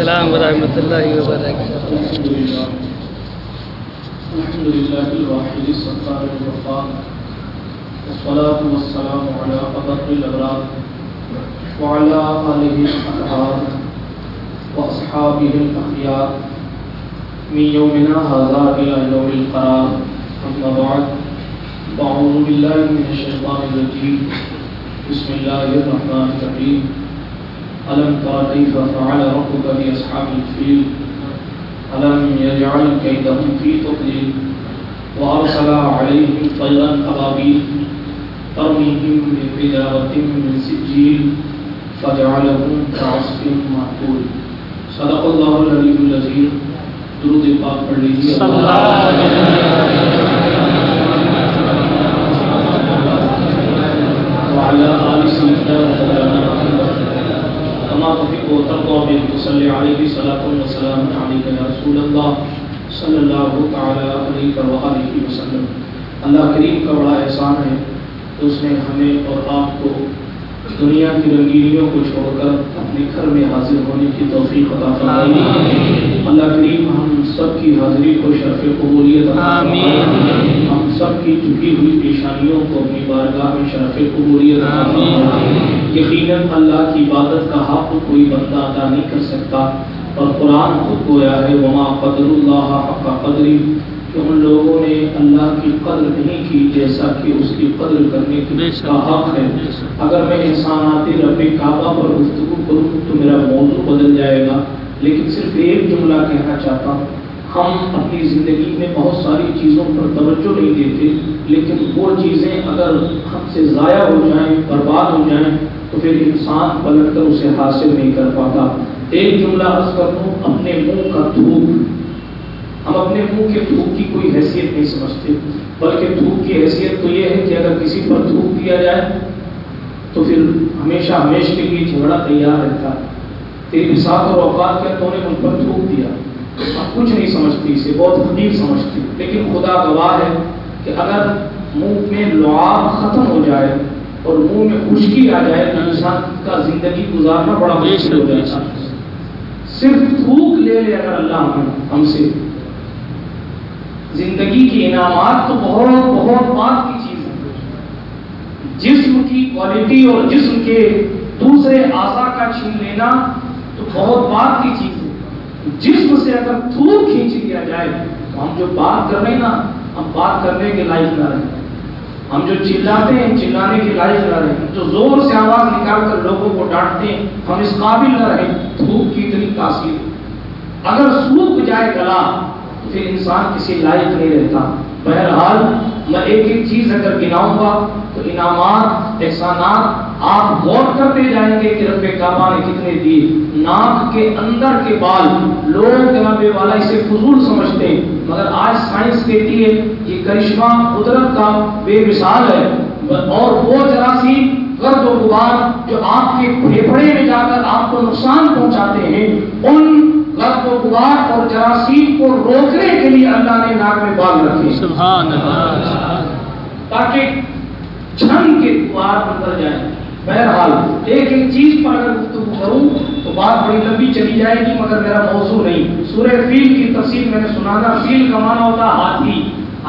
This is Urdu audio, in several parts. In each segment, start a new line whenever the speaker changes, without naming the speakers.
السلام ورحمۃ اللہ وبرکاتہ۔
الحمد لله الواحد الوفاء والصلاة والسلام على الأبرار وعلى آله الأطهار وأصحابه الأخيار من يومنا هذا إلى يوم القرار۔ أما بعد فأعوذ بالله من الشيطان الرجيم بسم الله الرحمن الرحيم ألم تر كيف فعل ربك بأصحاب الفيل؟ ألم يجعل كيدهم في تضليل؟ وأرسل عليهم طيرا أبابيل، ترميهم بحجارة من سجيل، فجعلهم كعصف مأكول. صدق الله العلي العظيم. درود پاک پڑھ لیجیے بأن تصلي عليه صلاة وسلام عليك يا رسول الله. صلى الله تعالى عليك وآله وسلم. اللہ کریم کا بڑا احسان ہے کہ اس نے ہمیں اور آپ کو دنیا کی رنگینیوں کو چھوڑ کر اپنے گھر میں حاضر ہونے کی توفیق عطا فرمائی. اللہ کریم ہم سب کی حاضری کو شرف قبولیت۔ ہم سب کی جھکی ہوئی پیشانیوں کو اپنی بارگاہ میں شرف قبولیت یقیناً اللہ کی عبادت کا حق کوئی بندہ ادا نہیں کر سکتا اور قرآن خود گویا ہے وما قدر اللہ حق قدری کہ ان لوگوں نے اللہ کی قدر نہیں کی جیسا کہ اس کی قدر کرنے کی۔ کا حق ہے۔ اگر میں انساناتی رب کعبہ پر گفتگو کروں تو میرا موضوع بدل جائے گا لیکن صرف ایک جملہ کہنا چاہتا ہوں ہم اپنی زندگی میں بہت ساری چیزوں پر توجہ نہیں دیتے، لیکن وہ چیزیں اگر ہم سے ضائع ہو جائیں، برباد ہو جائیں، تو پھر انسان پلٹ کر اسے حاصل نہیں کر پاتا۔ ایک جملہ عرض کر دوں، اپنے منہ کا تھوک ہم اپنے منہ کے تھوک کی کوئی حیثیت نہیں سمجھتے، بلکہ تھوک کی حیثیت تو یہ ہے کہ اگر کسی پر تھوک دیا جائے، تو پھر ہمیشہ ہمیشہ کے لیے جھگڑا تیار رہتا۔ ہے تیری ساتھ اور اوقات کے تو نے ان پر تھوک دیا؟ کچھ نہیں سمجھتی، اسے بہت حقیق سمجھتی۔ لیکن خدا گواہ ہے کہ اگر منہ میں لعاب ختم ہو جائے اور منہ میں خشکی آ جائے تو انسان کا زندگی گزارنا بڑا مشکل ہو جاتا ہے۔ صرف تھوک لے لے اگر اللہ ہمیں، ہم سے۔ زندگی کی انعامات تو بہت بہت بات کی چیز ہے جسم کی کوالٹی اور جسم کے دوسرے اعضاء کا چھین لینا تو بہت بات کی چیز ہے۔ جسم سے اگر تھوک کھینچ لیا جائے تو ہم جو بات کر رہے ہیں نا، ہم بات کرنے کے لائق نہ رہیں۔ ہم جو چلاتے ہیں، چلانے کے لائق نہ رہیں۔ جو زور سے آواز نکال کر لوگوں کو ڈانٹتے ہیں، ہم اس قابل نہ رہیں۔ تھوک کی اتنی تاثیر۔ اگر سوکھ جائے گلا، تو پھر انسان کسی لائق نہیں رہتا۔ بہرحال میں ایک ایک چیز اگر گناؤں گا تو انعامات، احسانات آپ غور کرتے جائیں گے کہ رب کعبہ نے کتنے دیے ناک کے اندر کے بال لوگ جناب والا اسے فضول سمجھتے ہیں، مگر آج سائنس کہتی ہے یہ کرشمہ قدرت کا بے مثال ہے۔ اور وہ جراثیم، گرد و غبار جو آپ کے پھیپڑے میں جا کر آپ کو نقصان پہنچاتے ہیں، ان گرد و غبار اور جراثیم کو روکنے کے لیے اللہ نے ناک میں بال رکھے
سبحان اللہ۔
تاکہ چھن کے دوار اندر جائیں۔ بہرحال ایک ایک چیز پر اگر گفتگو کروں تو بات بڑی لمبی چلی جائے گی مگر میرا موضوع نہیں۔ سورہ فیل کی تفصیل میں نے سنانا فیل کا معنی ہوتا ہاتھی۔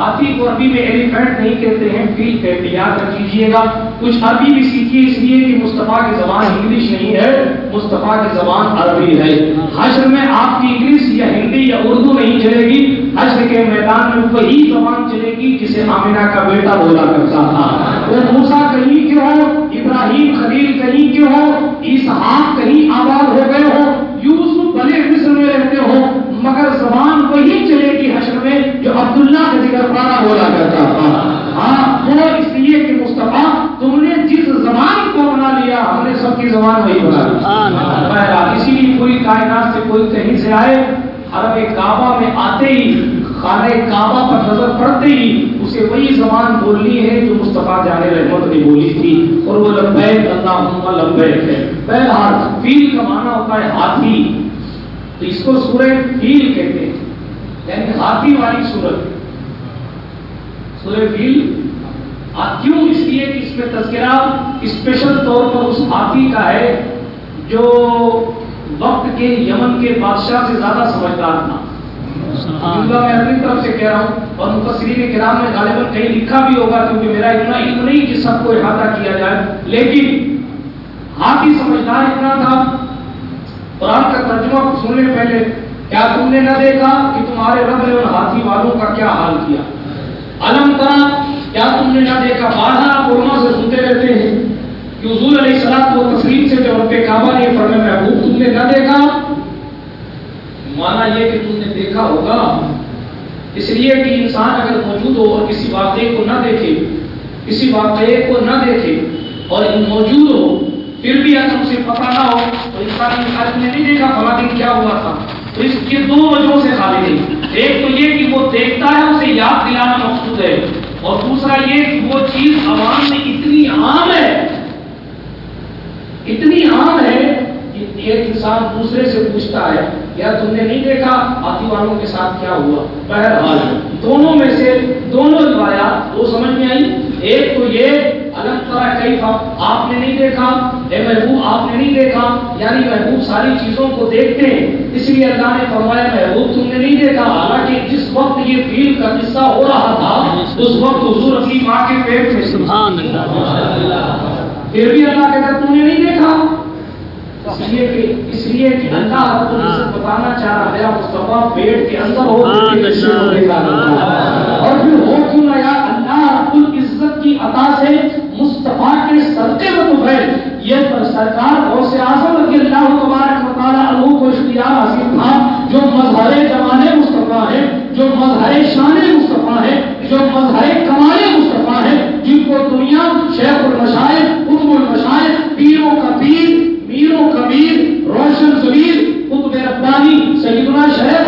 ہاتھی کو عربی میں ایلیفینٹ نہیں کہتے ہیں، فیل کہتے یاد رکھ لیجیے گا، کچھ عربی بھی سیکھیے، اس لیے کہ مصطفیٰ کی زبان انگلش نہیں ہے۔ مصطفیٰ کی زبان عربی ہے۔ حشر میں آپ کی انگلش یا ہندی یا اردو نہیں چلے گی۔ حشر کے میدان میں وہی زبان چلے گی جسے آمینہ کا بیٹا بولا کرتا تھا۔ وہ موسا کہیں کیوں ہو؟ ابراہیم خلیل کہیں کیوں ہو؟ اسحاق کہیں آباد ہو گئے ہو؟ یوسف بھلے مصر میں رہتے ہو؟ مگر زبان وہی چلے گی حشر میں جو عبداللہ کا ذکر پارا بولا کرتا تھا۔ ہاں وہ اس لیے کہ مصطفیٰ تم نے جس زبان کو بنا لیا ہم نے سب کی زبان وہی بنا لی۔
اللہ۔
اسی لیے کوئی کائنات سے کوئی کہیں سے آئے حرم کعبہ میں آتے ہی خانہ کعبہ پر نظر پڑتے ہی اسے وہی زبان بولنی ہے جو مصطفیٰ جان رحمت نے بولی تھی۔ اور وہ لبیک اللہم لبیک ہے۔ بہرحال فیل کا معنی ہوتا ہے ہاتھی۔ تو اس کو سورہ فیل کہتے ہیں۔ یعنی ہاتھی والی سورت۔ سورہ فیل کیوں اس لیے کہ اس میں تذکرہ اسپیشل طور پر اس ہاتھی کا ہے جو وقت کے یمن کے بادشاہ سے زیادہ سمجھدار تھا۔ میں اپنی طرف سے کہہ رہا ہوں اور مفسرین کرام نے غالباً کہیں لکھا بھی ہوگا کیونکہ میرا اتنا علم نہیں کہ سب کو احاطہ کیا جائے۔ لیکن ہاتھی سمجھدار اتنا تھا قرآن کا ترجمہ سننے پہلے۔ کیا تم نے نہ دیکھا کہ تمہارے رب نے ان ہاتھی والوں کا کیا حال کیا؟ علم کرا کیا تم نے نہ دیکھا؟ بارہ قرما سے سنتے رہتے ہیں کہ حضور علیہ السلام کو تسلیم سے جب رب کعبہ نے فرمایا محبوب تم نے نہ دیکھا؟ مانا یہ کہ تم نے دیکھا ہوگا۔ اس لیے کہ انسان اگر موجود ہو اور کسی واقعے کو نہ دیکھے، کسی واقعے کو نہ دیکھے اور موجود ہو، پھر بھی اگر اسے پتہ نہ تو انسان نے نہیں دیکھا فلاں دن کیا ہوا تھا؟ تو اس کے دو وجہوں سے خالی نہیں۔ ایک تو یہ کہ وہ دیکھتا ہے، اسے یاد دلانا مقصود ہے۔ اور دوسرا یہ کہ وہ چیز عوام میں اتنی عام ہے، اتنی عام ہے کہ ایک انسان دوسرے سے پوچھتا ہے، یا تم نے نہیں دیکھا ہاتھی والوں کے ساتھ کیا ہوا؟ بہرحال، دونوں میں سے دونوں روایات وہ سمجھ میں آئی ایک تو یہ آپ نے نہیں دیکھا اے محبوب آپ نے نہیں دیکھا یعنی محبوب ساری چیزوں کو دیکھتے ہیں اس لیے اللہ نے فرمایا محبوب تم نے نہیں دیکھا حالانکہ جس وقت یہ فیل کا قصہ ہو رہا تھا اس وقت حضور اپنی ماں کے پیٹ میں
سبحان اللہ۔
پھر بھی اللہ کہتا تم نے نہیں دیکھا؟ اس لیے کہ اس لیے کہ اللہ رب العزت بتانا چاہ رہا ہے مصطفیٰ پیٹ کے اندر ہو اور پھر ہو کیوں نہ یا اللہ رب العزت کی عطا سے مصطفیٰ کے صدقے میں تو ہے۔ یہ سرکار اور سے اعظم رضی اللہ تبارک و تعالی عنہ کو اختیار حاصل تھا۔ جو مظہر جمال مصطفیٰ ہے، جو مظہر شان مصطفیٰ ہے، جو مظہر کمال مصطفیٰ ہے، جن کو دنیا شیخ المشائر قطب المشائر پیروں کا پیر میروں کبیر، روشن زبیر قطب ربانی، سیدنا شیخ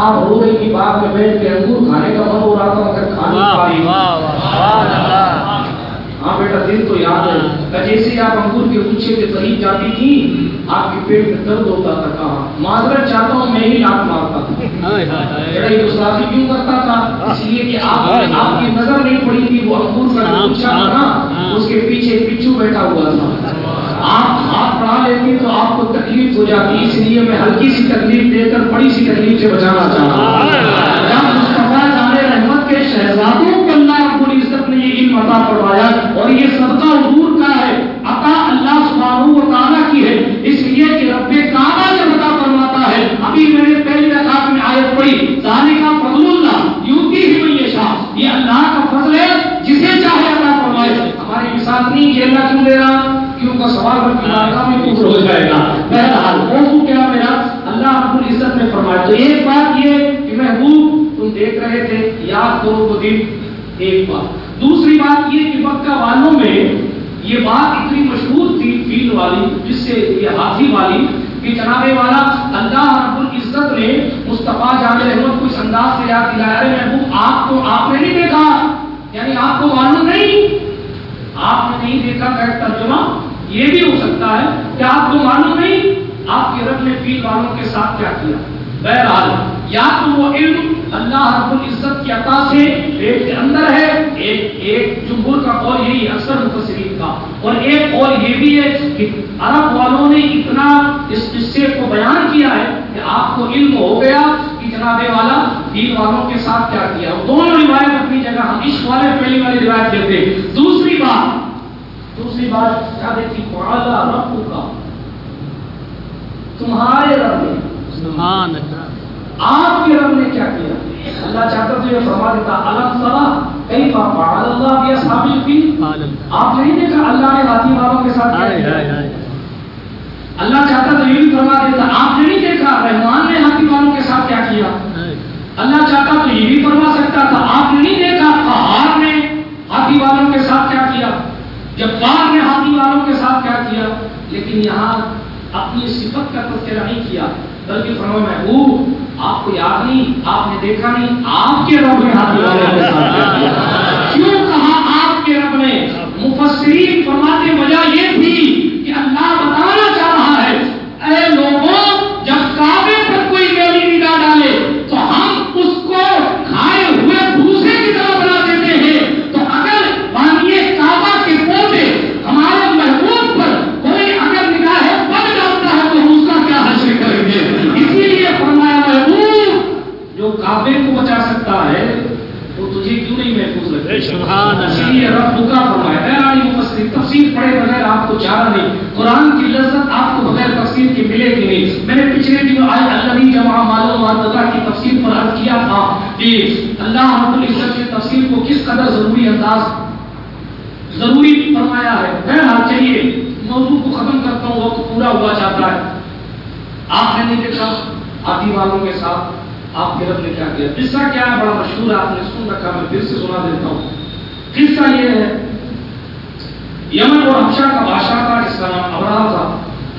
آپ رو رہی کی باغ میں بیٹھ کے انگور کھانے کا من ہو رہا تھا مگر
اللہ
ہاں بیٹا دن تو یاد ہے جیسے آپ انگور کے گچھے کے قریب جاتی تھی آپ کے پیٹ میں درد ہوتا تھا کہاں معذرت چاہتا ہوں میں ہی لات مارتا تھا یہ گستاخی کیوں کرتا تھا اس لیے کہ آپ آپ کی نظر نہیں پڑی تھی وہ انگور کا گچھا تھا اس کے پیچھے پچھو بیٹھا ہوا تھا آپ ہاتھ بڑھا لیتی تو آپ کو تکلیف ہو جاتی، اس لیے میں ہلکی سی تکلیف دے کر بڑی سی تکلیف سے بچانا چاہتا ہوں۔ مصطفیٰ جان رحمت کے شہزادوں کو اللہ رب العزت نے یہ علم عطا فرمایا اور یہ صدقہ حضور کا ہے، عطا اللہ سبحانہ و تعالیٰ کی ہے۔ اس لیے کہ رب کعبہ جب عطا فرماتا ہے۔ ابھی میں نے پہلی رکعت میں آیت پڑھی ذالک کا فضل اللہ یوتی ہی میں یہ شاہ یہ اللہ کا فضل ہے جسے چاہے عطا فرمائے ہماری مثال نہیں کہ اللہ کیوں دے رہا کیوں کا سوال رب کی بارگاہ میں کفر ہو جائے گا بہرحال موضوع کیا میرا اللہ رب العزت نے فرمایا تو ایک بات یہ کہ محبوب تم دیکھ رہے تھے یاد کرو وہ دن ایک بات دوسری بات یہ کہ مکہ والوں میں یہ بات اتنی مشہور تھی فیل والی، جس سے یہ ہاتھی والی، کہ جناب والا اللہ رب العزت نے مصطفیٰ جان رحمت کو اس انداز سے یاد دلایا ہے محبوب، آپ کو آپ نے نہیں دیکھا یعنی آپ کو معلوم نہیں۔ آپ نے نہیں دیکھا کا ترجمہ، یہ بھی ہو سکتا ہے کہ آپ کو معلوم نہیں۔ آپ کے رب نے فیل والوں کے ساتھ کیا کیا۔ بہرحال، یا تو وہ علم اللہ رب العزت کی عطا سے پیٹ کے اندر ہے، ایک ایک جمہور کا قول یہی اکثر مفسرین کا۔ اور ایک قول یہ بھی ہے کہ عرب والوں نے اتنا اس قصے کو بیان کیا ہے کہ آپ کو علم ہو گیا کہ جناب والا دین والوں کے ساتھ کیا کیا۔ اور دونوں روایت اپنی جگہ ہم عشق والے پہلی والی روایت لیتے ہیں۔ دوسری بات دوسری بات، کیا دیکھی قوالا رب کا تمہارے رب نے
سبحان اللہ۔
آپ کے رب نے کیا کیا؟ اللہ چاہتا تو یہ فرما دیتا الگ سلا کئی اللہ آپ نے نہیں دیکھا اللہ نے کے ساتھ اللہ چاہتا تو یہ بھی فرما دیتا آپ نے نہیں دیکھا رحمان نے ہاتھی والوں کے ساتھ کیا کیا؟ اللہ چاہتا تو یہ بھی فرما سکتا تھا آپ نے نہیں دیکھا پہاڑ نے ہاتھی والوں کے ساتھ کیا کیا؟ جبار نے ہاتھی والوں کے ساتھ کیا کیا لیکن یہاں اپنی صفت کا تذکرہ نہیں کیا بلکہ فرما محبوب آپ کو یاد نہیں، آپ نے دیکھا نہیں، آپ کے رب نے ہاتھ کیوں کہا آپ کے رب نے؟ مفسرین فرماتے وجہ یہ تھی کہ اللہ کعبے کو بچا سکتا ہے وہ تجھے
کیوں نہیں
محفوظ رکھے رب بکا فرمایا ہے آئی تفسیر پڑھے بغیر آپ کو چارہ نہیں قرآن کی لذت آپ کو بغیر تفسیر کی ملے گی نہیں۔ میں نے پچھلے دنوں آج اللہ جمع معلومات کی تفسیر پر عرض کیا تھا کہ اللہ رب العزت نے تفسیر کو کس قدر ضروری انداز ضروری فرمایا ہے۔ میں بہرحال چاہیے موضوع کو ختم کرتا ہوں وقت پورا ہوا جاتا ہے۔ آپ نے نہیں دیکھا آدھی والوں کے ساتھ آپ کے رب نے کیا کیا؟ قصہ کیا ہے؟ بڑا مشہور ہے، آپ نے سن رکھا میں پھر سے سنا دیتا ہوں۔ قصہ یہ ہے، یمن اور حبشہ کا بادشاہ تھا جس کا نام ابراہ تھا۔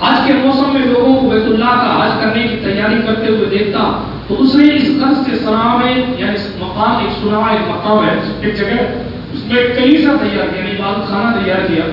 حج کے موسم میں لوگوں کو بیت اللہ کا حج کرنے کی تیاری کرتے ہوئے دیکھتا، تو اس نے اس قرض کے سنا میں یعنی اس مقام، ایک سنا ایک مقام ہے، ایک جگہ، اس میں ایک کلیسا تیار کیا یعنی عبادت خانہ تیار کیا۔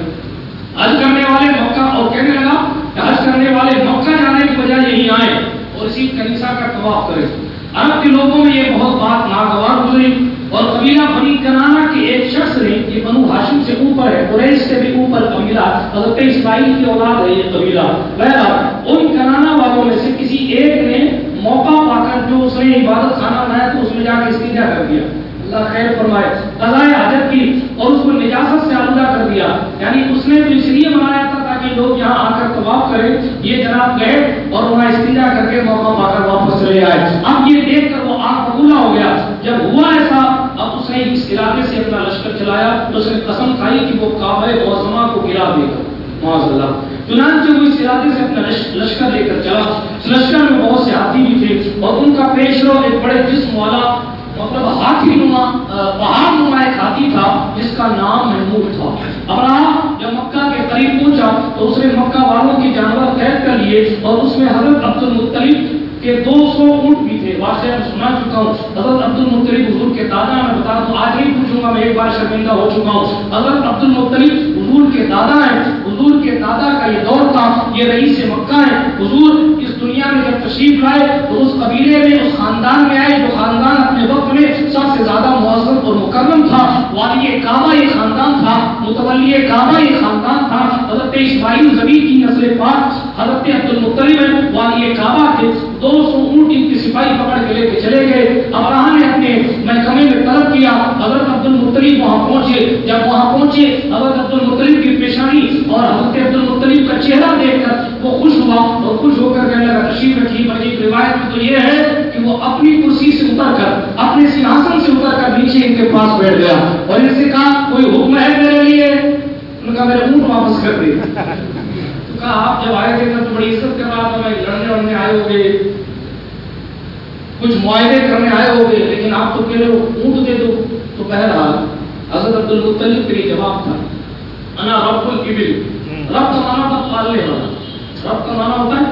حج کرنے والے مکہ، اور کہنے لگا کہ حج کرنے والے مکہ جانے کی بجائے یہیں آئے اور اسی کلیسا کا طواف کرے عرب کے لوگوں میں یہ بہت بات ناگوار گزری اور قبیلہ بنی کنانا کے ایک شخص نے یہ بنو ہاشم سے اوپر ہے، قریش سے بھی اوپر قبیلہ، حضرت اسماعیل کی اولاد ہے یہ قبیلہ۔ بہرحال، ان کنانا والوں میں سے کسی ایک نے موقع پا کر جو اس نے عبادت خانہ بنایا تو اس میں جا کے استنجا کر دیا؟ اللہ خیر فرمائے۔ قضائے حاجت کی اور اس کو نجاست سے آلودہ کر دیا۔ یعنی اس نے تو اس لیے بنایا تھا تاکہ لوگ یہاں آ کر طواف کریں، یہ جناب گئے اور وہاں استنجا کر کے موقع پا کر واپس چلے آئے۔ اب یہ دیکھ کر وہ آگ بگولا ہو گیا۔ جب ہوا ایسا، اب اس نے اس علاقے سے اپنا لشکر چلایا، تو اس نے قسم کھائی کہ وہ کعبہ معظمہ کو گرا دے گا۔ معاذ اللہ چنانچہ وہ اس علاقے سے اپنا لشکر لے کر چلا۔ اس لشکر میں بہت سے ہاتھی بھی تھے اور ان کا پیش رو ایک بڑے جسم والا مطلب ہاتھی نما پہاڑ نما ایک ہاتھی تھا، جس کا نام محمود تھا۔ ابراہ جب مکہ کے قریب پہنچا تو اس نے مکہ والوں کے جانور قید کر لیے اور اس میں حضرت عبد المطلب کے دو سو اونٹ بھی تھے۔ واقعہ میں سنا چکا ہوں۔ حضرت عبد المطلب حضور کے دادا، میں بتا دوں، آج ہی پوچھوں گا، میں ایک بار شرمندہ ہو چکا ہوں۔ حضرت عبد المطلب حضور کے دادا ہیں، حضور کے دادا کا یہ دور تھا، یہ رئیس مکہ ہے حضور اس دنیا میں جب تشریف لائے تو اس قبیلے میں، اس خاندان میں آئے جو خاندان اپنے وقت میں سب سے زیادہ معذب اور مکرم تھا۔ والی کعبہ یہ خاندان تھا، متولی کعبہ یہ خاندان تھا۔ حضرت اسماعیل زبی کی نسل پاک، حضرت عبد المطلب والی کعبہ کے دو سو اونٹ ان کی سپاہی پکڑ کے لے کے چلے گئے۔ ابراہ نے اپنے محکمے میں طلب کیا، حضرت عبد المطلب وہاں پہنچے۔ جب وہاں پہنچے کر کہنے لگا رکھی بلکہ ایک روایت تو یہ ہے کہ وہ اپنی کرسی سے اتر کر، اپنے سنہاسن سے اتر کر نیچے ان کے پاس بیٹھ گیا اور ان سے کہا، کوئی حکم ہے میرے لیے؟ ان کا میرے اونٹ واپس کر دے۔ تو کہا، آپ جب آئے تھے تو بڑی عزت کر رہا تھا میں لڑنے وڑنے آئے ہو گئے۔ کچھ معاہدے کرنے آئے ہو گئے، لیکن آپ تو کہہ رہے ہو اونٹ دے دو تو بہرحال حضرت عبد المطلب کے لیے جواب تھا، انا رب القبل رب کا معنی ہوتا ہے پالنے والا رب کا معنی ہوتا ہے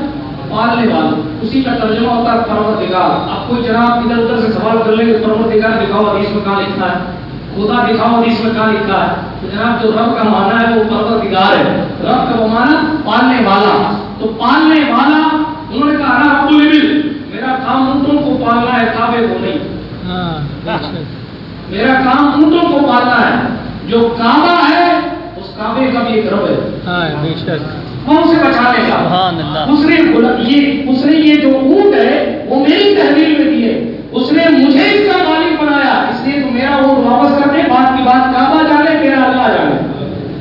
پالنے والا اسی کا ترجمہ ہوتا ہے پروردگار۔ آپ کوئی جناب ادھر ادھر سے سوال کر لیں گے پروردگار دکھاؤ حدیث میں کہاں لکھا ہے؟ خدا دکھاؤ حدیث میں کہاں لکھا ہے؟ تو جناب جو رب کا معنی ہے وہ پروردگار ہے۔ رب کا وہ معنی پالنے والا۔ تو پالنے والا انہوں نے کہا رب القبل میرا کام اونٹوں کو پالنا ہے کعبے کو نہیں۔
ہاں
میرا کام اونٹوں کو پالنا ہے۔ جو کعبہ ہے اس کعبے کا بھی ایک رب ہے۔
ہاں
وہ اسے کا
سبحان اللہ۔
اس نے یہ اس نے یہ جو اونٹ ہے وہ میری تحویل میں دی ہے۔ اس نے مجھے اس کا مالک بنایا اس لیے تو میرا اونٹ واپس کر دے بات کی بات کعبہ جانے تیرا اللہ جانے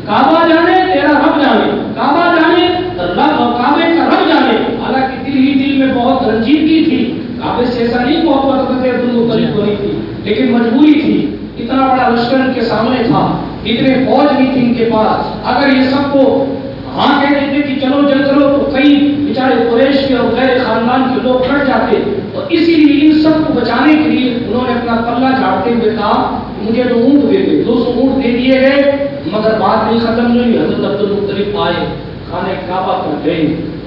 کعبہ جانے تیرا رب جانے کعبہ جانے رب کعبے کا رب جانے حالانکہ دل ہی دل میں بہت رنجیدگی تھی کعبے سے ایسا نہیں محبت کرتے عبد المطلب کو نہیں تھی لیکن مجبوری تھی اتنا بڑا لشکر ان کے سامنے تھا اتنے فوج نہیں تھی ان کے پاس اگر یہ سب کو ہاں کہہ دیتے کہ چلو جل کرو تو کئی بیچارے قریش کے اور غیر خاندان کے لوگ کٹ جاتے اور اسی لیے ان سب کو بچانے کے لیے انہوں نے اپنا پلہ جھاڑتے ہوئے کہا مجھے تو اونٹ دے دے دو سو اونٹ دے دیے گئے مگر بات نہیں ختم نہیں ہوئی حضرت عبد المطلب آئے خانے کعبہ پر گئے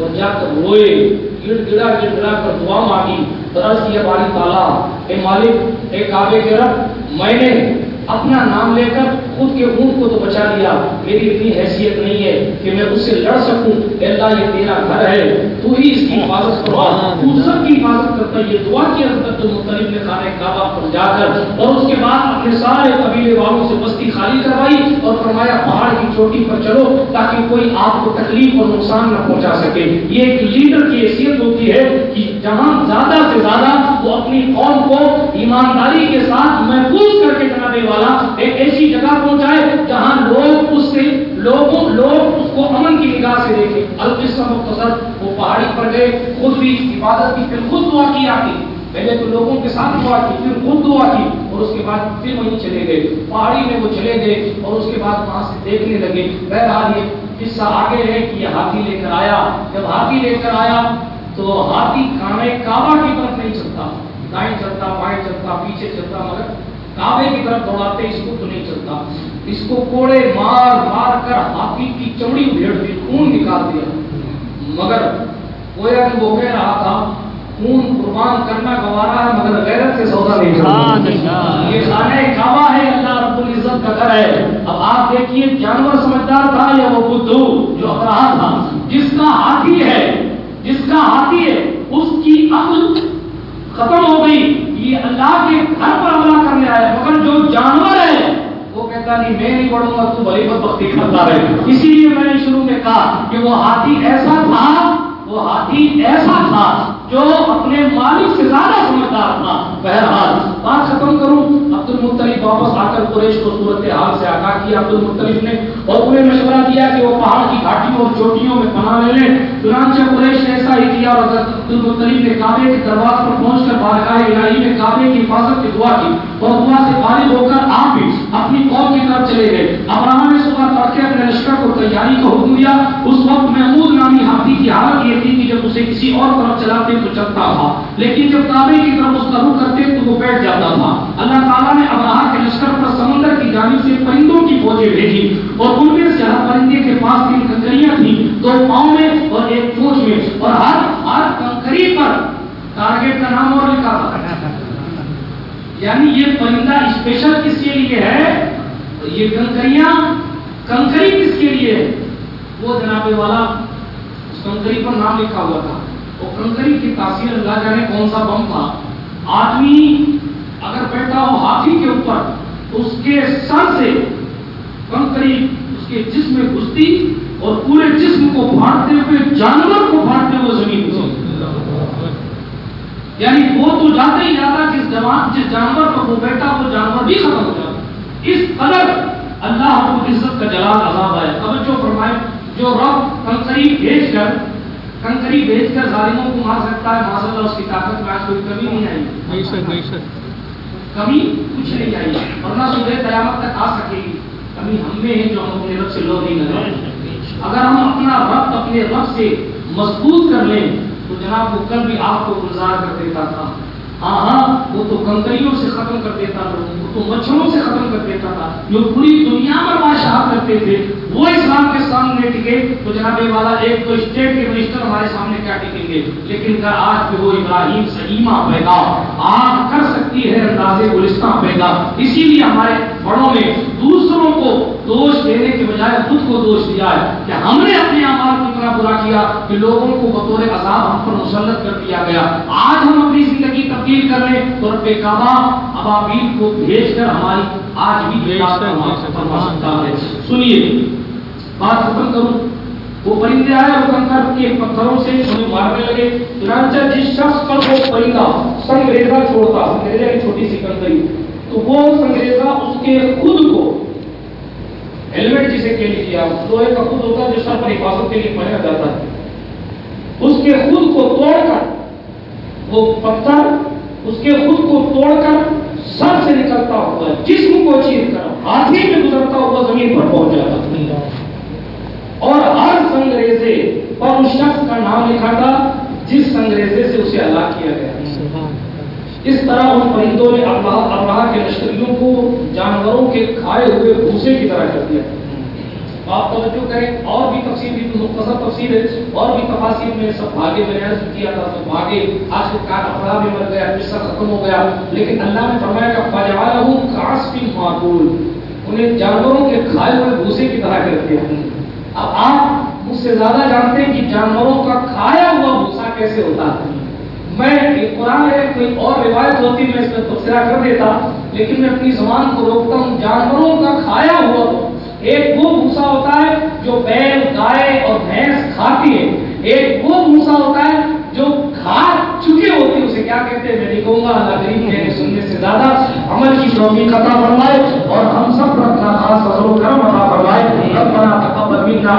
اور تک روئے گڑ گڑا گڑ گڑا کر دعا مانگی عرض کیا باری تعالیٰ، اے مالک، اے کعبے کے رب، میں نے اپنا نام لے کر خود کے اونٹ کو تو بچا لیا۔ میری اتنی حیثیت نہیں ہے کہ میں اس سے لڑ سکوں۔ اللہ یہ تیرا گھر ہے۔ تو ہی اس کی حفاظت کروا تو سب کی حفاظت کرتا ہے۔ یہ دعا کی حضرت المطلب نے خانہ کعبہ پر جا کر اور اس کے بعد اپنے سارے قبیلے والوں سے بستی خالی کروائی اور فرمایا پہاڑ کی چوٹی پر چلو تاکہ کوئی آپ کو تکلیف اور نقصان نہ پہنچا سکے۔ یہ ایک لیڈر کی حیثیت ہوتی ہے کہ جہاں زیادہ سے زیادہ وہ اپنی قوم کو ایمانداری کے ساتھ محفوظ کر کے جناب والا ایک ایسی جگہ پہنچائے جہاں لوگ اس سے لوگوں لوگ اس کو امن کی نگاہ سے دیکھیں۔ القصہ مختصر، وہ پہاڑی پر گئے خود بھی عبادت کی، پھر خود دعا کی آتی پہلے تو لوگوں کے ساتھ دعا کی، پھر خود دعا کی، اور اس کے بعد پھر وہیں چلے گئے۔ پہاڑی میں وہ چلے گئے، اور اس کے بعد وہاں سے دیکھنے لگے۔ بہرحال یہ قصہ آگے ہے کہ یہ ہاتھی لے کر آیا۔ جب ہاتھی لے کر آیا، تو ہاتھی کھانے کعبہ کی طرف نہیں چلتا۔ دائیں چلتا، بائیں چلتا، پیچھے چلتا، مگر کعبے کی طرف دوڑاتے، اس کو تو نہیں چلتا۔ اس کو کوڑے مار مار کر ہاتھی کی چمڑی بھیڑ دی خون نکال دیا۔ مگر گویا کہ وہ کہہ رہا تھا خون قربان کرنا گوارا ہے مگر غیرت سے سودا نہیں
سبحان
کرنا
اللہ۔
یہ خانہ کعبہ ہے اللہ رب العزت کا گھر ہے۔ اب آپ دیکھیے جانور سمجھدار تھا یا وہ بدھو جو اقراہ تھا؟ جس کا ہاتھی ہے جس کا ہاتھی ہے اس کی عقل ختم ہو گئی۔ یہ اللہ کے گھر پر حملہ کرنے آیا مگر جو جانور ہے وہ کہتا نہیں میں نہیں پڑھوں گا، تو بڑی بھلی بدبختی کرتا رہے اسی لیے میں نے شروع میں کہا کہ وہ ہاتھی ایسا تھا، وہ ہاتھی ایسا تھا جو اپنے مالک سے زیادہ سمجھدار تھا۔ بہرحال، بات ختم کروں۔ عبد المطلب واپس آ کر قریش کو صورت حال سے آگاہ کیا۔ عبد المطلب نے اور انہیں مشورہ دیا کہ وہ پہاڑ کی گھاٹیوں اور چوٹیوں میں پناہ لے لیں۔ چنانچہ قریش نے ایسا ہی کیا اور عبد المطلب نے کعبے کے دروازے پر پہنچ کر بارگاہ الہی میں کعبے کی حفاظت کی دعا کی۔ اور سے فارغ ہو کر آپ بھی اپنی قوم کی طرف چلے گئے۔ ابراہم نے صبح تڑکے اپنے لشکر کو تیاری کا حکم دیا۔ اس وقت محمود نامی ہاتھی کی حالت یہ تھی کہ جب اسے کسی اور طرف چلاتے تو چلتا تھا، لیکن جب کعبے کی طرف اس کا رخ کرتے تو وہ بیٹھ جاتا تھا۔ اللہ تعالیٰ نے ابراہ کے لشکر پر سمندر کی جانب سے پرندوں کی فوجیں بھیجی اور ان میں سے ہر پرندے کے پاس تین کنکریاں تھیں، دو پاؤں میں اور ایک پوچھ میں۔ اور ہر ہر کنکری پر ٹارگیٹ کا نام اور لکھا تھا۔ یعنی یہ پرندہ اسپیشل کس کے لیے ہے؟ یہ کنکریاں، کنکری کس کے لیے؟ وہ جناب والا اس کنکری پر نام لکھا ہوا تھا۔ وہ کنکری کی تاثیر اللہ جانے کون سا بم تھا۔ آدمی اگر بیٹھا ہو ہاتھی کے اوپر، اس کے سر سے کنکری اس کے جسم میں گھستی اور پورے جسم کو پھاڑتے ہوئے، جانور کو پھاڑتے ہوئے زمین کو یعنی وہ تو جاتے ہی جاتا جس جوان جس جانور پر وہ بیٹھا وہ جانور بھی ختم ہو جاتا۔ اس قدر اللہ کو عزت کا جلال عذاب ہے توجہ فرمائے جو رب کنکری بھیج کر کنکری بھیج کر ظالموں کو مار سکتا ہے ماشاء اللہ اس کی طاقت میں آج کوئی کمی نہیں آئی۔ کمی کچھ نہیں آئی۔ ورنہ صبح قیامت تک آ سکے گی۔ کمی ہم میں ہے جو ہم اپنے رب سے لو نہیں لگائیں اگر ہم اپنا رب اپنے رب سے مضبوط کر لیں تو جناب وہ کل بھی آپ کو گلزار کر دیتا تھا۔ ہاں ہاں وہ تو کنکریوں سے ختم کر دیتا تھا، وہ تو مچھروں سے ختم کر دیتا تھا۔ جو پوری دنیا پر بادشاہ کرتے تھے، وہ اسلام کے سامنے ٹکے۔ تو جناب والا ایک تو اسٹیٹ کے منسٹر ہمارے سامنے کیا ٹکیں گے؟ لیکن اگر آج بھی وہ ابراہیم سلیمہ پیدا آپ کر سکتی ہے انداز گلستان پیدا اسی لیے ہمارے بڑوں نے دوسروں کو دوش دینے کے بجائے خود کو دوش دیا ہے کہ ہم نے اپنے اعمال کو اتنا برا کیا کہ لوگوں کو بطور عذاب ہم پر مسلط کر دیا گیا۔ آج ہم اپنی زندگی تبدیل کر لیں تو رب کعبہ ابابیل کو بھیج کر ہماری آج بھی فرما سکتا ہے۔ سنیے بات ختم کروں۔ وہ پرندے آئے اور کنکر کے پتھروں سے انہیں مارنے لگے۔ چنانچہ جس شخص پر وہ پرندہ سنگریزا چھوڑتا سنگریزا کی چھوٹی سی کنکری تو وہ سنگریزا اس کے خود کو ہیلمٹ جسے کہہ لیجیے آپ، لوہے کا خود ہوتا ہے جو سر پر حفاظت کے لیے پہنا جاتا ہے۔ اس کے خود کو توڑ کر وہ پتھر اس کے خود کو توڑ کر سر سے نکلتا ہوا جسم کو چیر کر، ہاتھی میں گزرتا ہوا زمین پر پہنچ جاتا اور ہر سنگریزے پر اس شخص کا نام لکھا تھا جس سنگریزے سے اسے ہلاک کیا گیا۔ اس طرح ان پرندوں نے اللہ اللہ کے لشکریوں کو جانوروں کے کھائے ہوئے بھوسے کی طرح کر دیا۔ آپ توجہ کریں اور بھی تفصیل بھی مختصر تفصیل ہے اور بھی تفاصیل میں سب بھاگے میں نے کیا تھا تو بھاگے۔ آج کار افراد میں مر گیا قصہ ختم ہو گیا۔ لیکن اللہ نے فرمایا کہ فجعلہ کاسف معقول انہیں جانوروں کے کھائے ہوئے بھوسے کی طرح کر دیا۔ اب آپ مجھ سے زیادہ جانتے ہیں کہ جانوروں کا کھایا ہوا بھوسا کیسے ہوتا ہے؟ میں قرآن ہے کوئی اور روایت ہوتی میں اس میں تبصرہ کر دیتا، لیکن میں اپنی زبان کو روکتا ہوں، جانوروں کا کھایا ہوا ایک وہ بھوسا ہوتا ہے جو بیل، گائے اور بھینس کھاتی ہے۔ ایک وہ بھوسا ہوتا ہے جو کھا چکے کیا کہتے ہیں؟ میں نہیں کہوں گا اللہ کریم کہنے سننے سے زیادہ عمل کی شوقی عطا فرمائے اور ہم سب رکھنا خاص فضل و کرم عطا فرمائے۔ ربنا تقبل منا